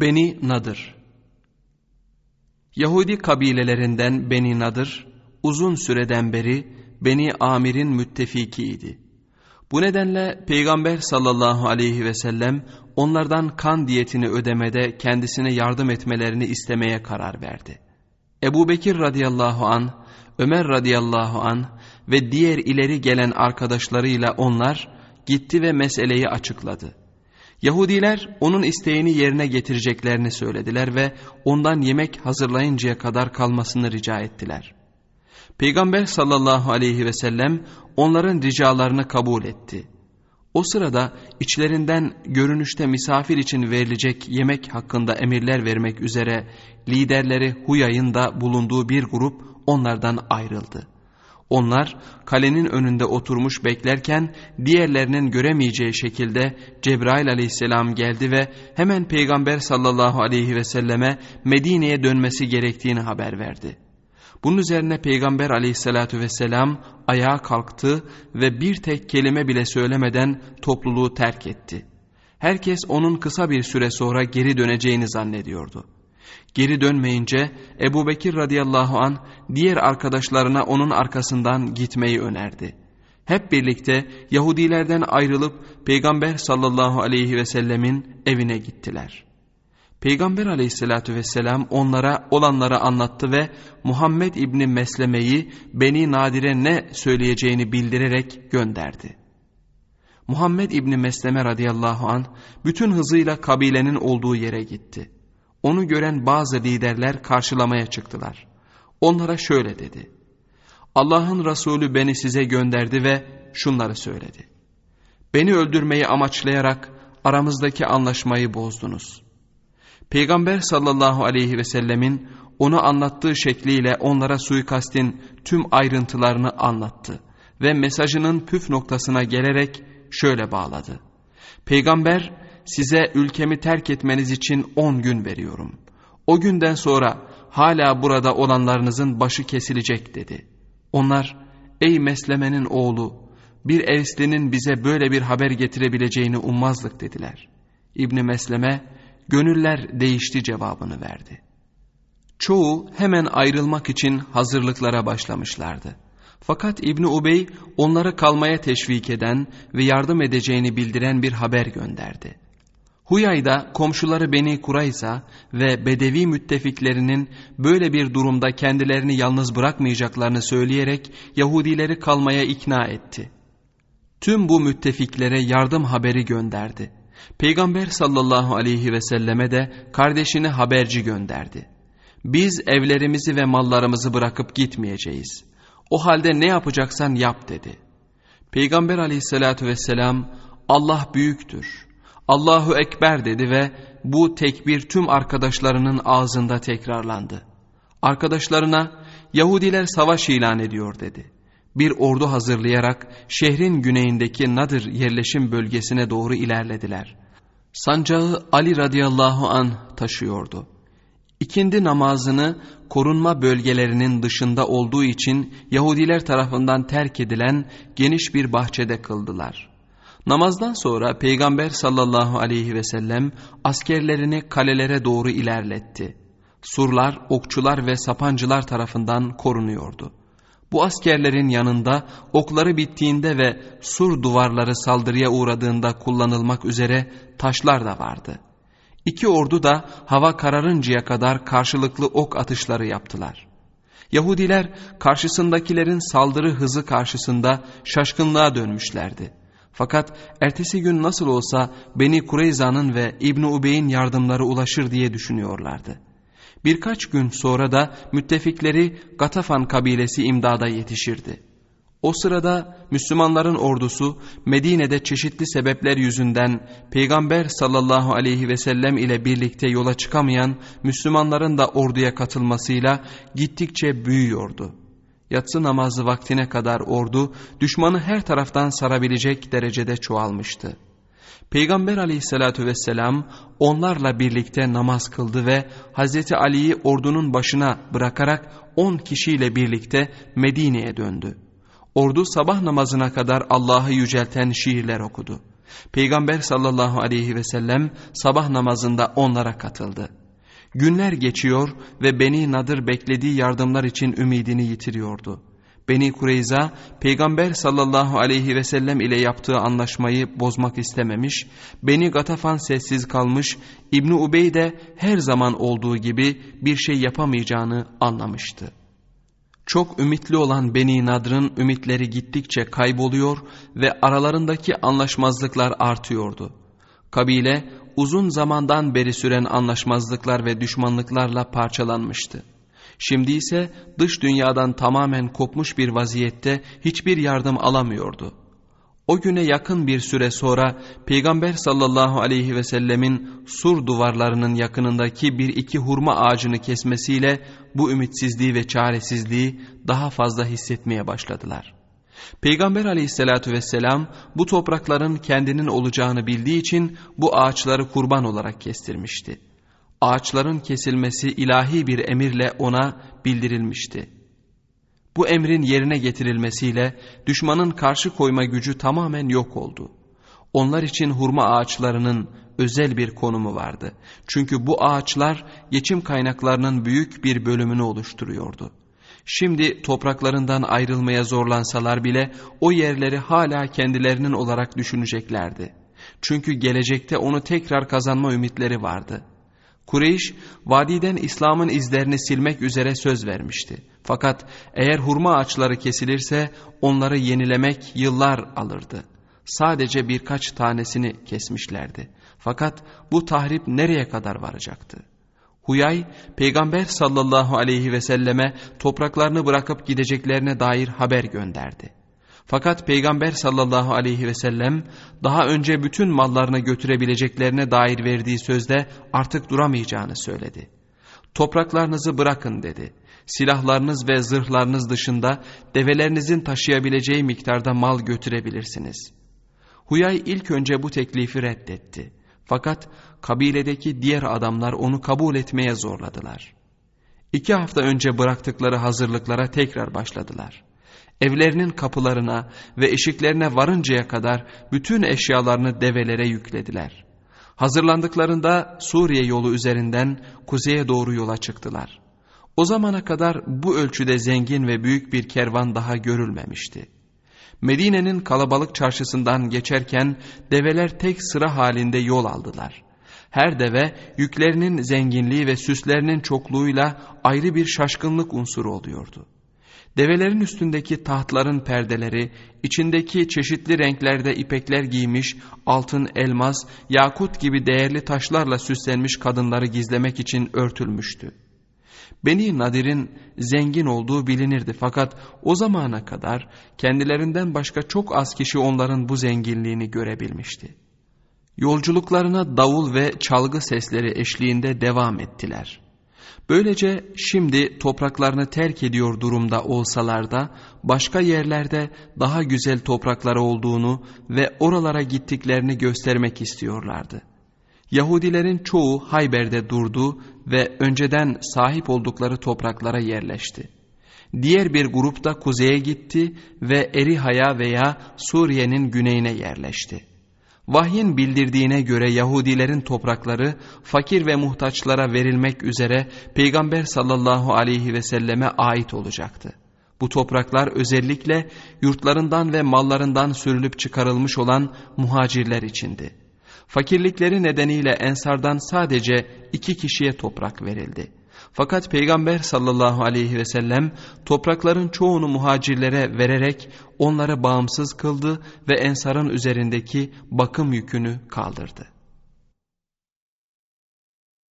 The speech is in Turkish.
Beni Nadır Yahudi kabilelerinden Beni Nadır uzun süreden beri Beni Amir'in müttefikiydi. Bu nedenle Peygamber sallallahu aleyhi ve sellem onlardan kan diyetini ödemede kendisine yardım etmelerini istemeye karar verdi. Ebu Bekir radıyallahu an, Ömer radıyallahu an ve diğer ileri gelen arkadaşlarıyla onlar gitti ve meseleyi açıkladı. Yahudiler onun isteğini yerine getireceklerini söylediler ve ondan yemek hazırlayıncaya kadar kalmasını rica ettiler. Peygamber sallallahu aleyhi ve sellem onların ricalarını kabul etti. O sırada içlerinden görünüşte misafir için verilecek yemek hakkında emirler vermek üzere liderleri Huyay'ın da bulunduğu bir grup onlardan ayrıldı. Onlar kalenin önünde oturmuş beklerken diğerlerinin göremeyeceği şekilde Cebrail aleyhisselam geldi ve hemen Peygamber sallallahu aleyhi ve selleme Medine'ye dönmesi gerektiğini haber verdi. Bunun üzerine Peygamber aleyhissalatü vesselam ayağa kalktı ve bir tek kelime bile söylemeden topluluğu terk etti. Herkes onun kısa bir süre sonra geri döneceğini zannediyordu. Geri dönmeyince Ebu Bekir radıyallahu an diğer arkadaşlarına onun arkasından gitmeyi önerdi. Hep birlikte Yahudilerden ayrılıp Peygamber sallallahu aleyhi ve sellemin evine gittiler. Peygamber aleyhissalatü vesselam onlara olanları anlattı ve Muhammed İbni Mesleme'yi Beni Nadir'e ne söyleyeceğini bildirerek gönderdi. Muhammed İbni Mesleme radıyallahu an bütün hızıyla kabilenin olduğu yere gitti. Onu gören bazı liderler karşılamaya çıktılar. Onlara şöyle dedi. Allah'ın Resulü beni size gönderdi ve şunları söyledi. Beni öldürmeyi amaçlayarak aramızdaki anlaşmayı bozdunuz. Peygamber sallallahu aleyhi ve sellemin onu anlattığı şekliyle onlara suikastin tüm ayrıntılarını anlattı ve mesajının püf noktasına gelerek şöyle bağladı. Peygamber size ülkemi terk etmeniz için on gün veriyorum. O günden sonra hala burada olanlarınızın başı kesilecek dedi. Onlar ey Mesleme'nin oğlu bir Evsli'nin bize böyle bir haber getirebileceğini ummazdık dediler. İbni Mesleme gönüller değişti cevabını verdi. Çoğu hemen ayrılmak için hazırlıklara başlamışlardı. Fakat İbni Ubey onları kalmaya teşvik eden ve yardım edeceğini bildiren bir haber gönderdi. Huyay'da komşuları Beni Kurayza ve Bedevi müttefiklerinin böyle bir durumda kendilerini yalnız bırakmayacaklarını söyleyerek Yahudileri kalmaya ikna etti. Tüm bu müttefiklere yardım haberi gönderdi. Peygamber sallallahu aleyhi ve selleme de kardeşini haberci gönderdi. Biz evlerimizi ve mallarımızı bırakıp gitmeyeceğiz. O halde ne yapacaksan yap dedi. Peygamber aleyhissalatü vesselam Allah büyüktür Allahu Ekber dedi ve bu tekbir tüm arkadaşlarının ağzında tekrarlandı. Arkadaşlarına Yahudiler savaş ilan ediyor dedi. Bir ordu hazırlayarak şehrin güneyindeki Nadir yerleşim bölgesine doğru ilerlediler. Sancağı Ali radıyallahu an taşıyordu. İkindi namazını korunma bölgelerinin dışında olduğu için Yahudiler tarafından terk edilen geniş bir bahçede kıldılar.'' Namazdan sonra Peygamber sallallahu aleyhi ve sellem askerlerini kalelere doğru ilerletti. Surlar, okçular ve sapancılar tarafından korunuyordu. Bu askerlerin yanında okları bittiğinde ve sur duvarları saldırıya uğradığında kullanılmak üzere taşlar da vardı. İki ordu da hava kararıncaya kadar karşılıklı ok atışları yaptılar. Yahudiler karşısındakilerin saldırı hızı karşısında şaşkınlığa dönmüşlerdi. Fakat ertesi gün nasıl olsa Beni Kureyza'nın ve İbni Ubey'in yardımları ulaşır diye düşünüyorlardı. Birkaç gün sonra da müttefikleri Gatafan kabilesi imdada yetişirdi. O sırada Müslümanların ordusu Medine'de çeşitli sebepler yüzünden Peygamber sallallahu aleyhi ve sellem ile birlikte yola çıkamayan Müslümanların da orduya katılmasıyla gittikçe büyüyordu yatsı namazı vaktine kadar ordu düşmanı her taraftan sarabilecek derecede çoğalmıştı. Peygamber aleyhissalatü vesselam onlarla birlikte namaz kıldı ve Hazreti Ali'yi ordunun başına bırakarak on kişiyle birlikte Medine'ye döndü. Ordu sabah namazına kadar Allah'ı yücelten şiirler okudu. Peygamber sallallahu aleyhi ve sellem sabah namazında onlara katıldı. Günler geçiyor ve Beni Nadır beklediği yardımlar için ümidini yitiriyordu. Beni Kureyza peygamber sallallahu aleyhi ve sellem ile yaptığı anlaşmayı bozmak istememiş, Beni Gatafan sessiz kalmış, İbni Ubey de her zaman olduğu gibi bir şey yapamayacağını anlamıştı. Çok ümitli olan Beni Nadr'ın ümitleri gittikçe kayboluyor ve aralarındaki anlaşmazlıklar artıyordu. Kabile uzun zamandan beri süren anlaşmazlıklar ve düşmanlıklarla parçalanmıştı. Şimdi ise dış dünyadan tamamen kopmuş bir vaziyette hiçbir yardım alamıyordu. O güne yakın bir süre sonra Peygamber sallallahu aleyhi ve sellemin sur duvarlarının yakınındaki bir iki hurma ağacını kesmesiyle bu ümitsizliği ve çaresizliği daha fazla hissetmeye başladılar. Peygamber aleyhissalatü vesselam bu toprakların kendinin olacağını bildiği için bu ağaçları kurban olarak kestirmişti ağaçların kesilmesi ilahi bir emirle ona bildirilmişti. Bu emrin yerine getirilmesiyle düşmanın karşı koyma gücü tamamen yok oldu. Onlar için hurma ağaçlarının özel bir konumu vardı. Çünkü bu ağaçlar geçim kaynaklarının büyük bir bölümünü oluşturuyordu. Şimdi topraklarından ayrılmaya zorlansalar bile o yerleri hala kendilerinin olarak düşüneceklerdi. Çünkü gelecekte onu tekrar kazanma ümitleri vardı.'' Kureyş vadiden İslam'ın izlerini silmek üzere söz vermişti. Fakat eğer hurma ağaçları kesilirse onları yenilemek yıllar alırdı. Sadece birkaç tanesini kesmişlerdi. Fakat bu tahrip nereye kadar varacaktı? Huyay, Peygamber sallallahu aleyhi ve selleme topraklarını bırakıp gideceklerine dair haber gönderdi. Fakat Peygamber sallallahu aleyhi ve sellem daha önce bütün mallarını götürebileceklerine dair verdiği sözde artık duramayacağını söyledi. Topraklarınızı bırakın dedi. Silahlarınız ve zırhlarınız dışında develerinizin taşıyabileceği miktarda mal götürebilirsiniz. Huyay ilk önce bu teklifi reddetti. Fakat kabiledeki diğer adamlar onu kabul etmeye zorladılar. İki hafta önce bıraktıkları hazırlıklara tekrar başladılar.'' Evlerinin kapılarına ve eşiklerine varıncaya kadar bütün eşyalarını develere yüklediler. Hazırlandıklarında Suriye yolu üzerinden kuzeye doğru yola çıktılar. O zamana kadar bu ölçüde zengin ve büyük bir kervan daha görülmemişti. Medine'nin kalabalık çarşısından geçerken develer tek sıra halinde yol aldılar. Her deve yüklerinin zenginliği ve süslerinin çokluğuyla ayrı bir şaşkınlık unsuru oluyordu. Develerin üstündeki tahtların perdeleri, içindeki çeşitli renklerde ipekler giymiş, altın, elmas, yakut gibi değerli taşlarla süslenmiş kadınları gizlemek için örtülmüştü. Beni Nadir'in zengin olduğu bilinirdi fakat o zamana kadar kendilerinden başka çok az kişi onların bu zenginliğini görebilmişti. Yolculuklarına davul ve çalgı sesleri eşliğinde devam ettiler. Böylece şimdi topraklarını terk ediyor durumda olsalar da başka yerlerde daha güzel toprakları olduğunu ve oralara gittiklerini göstermek istiyorlardı. Yahudilerin çoğu Hayber'de durdu ve önceden sahip oldukları topraklara yerleşti. Diğer bir grup da kuzeye gitti ve Eriha'ya veya Suriye'nin güneyine yerleşti. Vahyin bildirdiğine göre Yahudilerin toprakları fakir ve muhtaçlara verilmek üzere Peygamber sallallahu aleyhi ve selleme ait olacaktı. Bu topraklar özellikle yurtlarından ve mallarından sürülüp çıkarılmış olan muhacirler içindi. Fakirlikleri nedeniyle ensardan sadece iki kişiye toprak verildi. Fakat Peygamber sallallahu aleyhi ve sellem toprakların çoğunu muhacirlere vererek onları bağımsız kıldı ve ensarın üzerindeki bakım yükünü kaldırdı.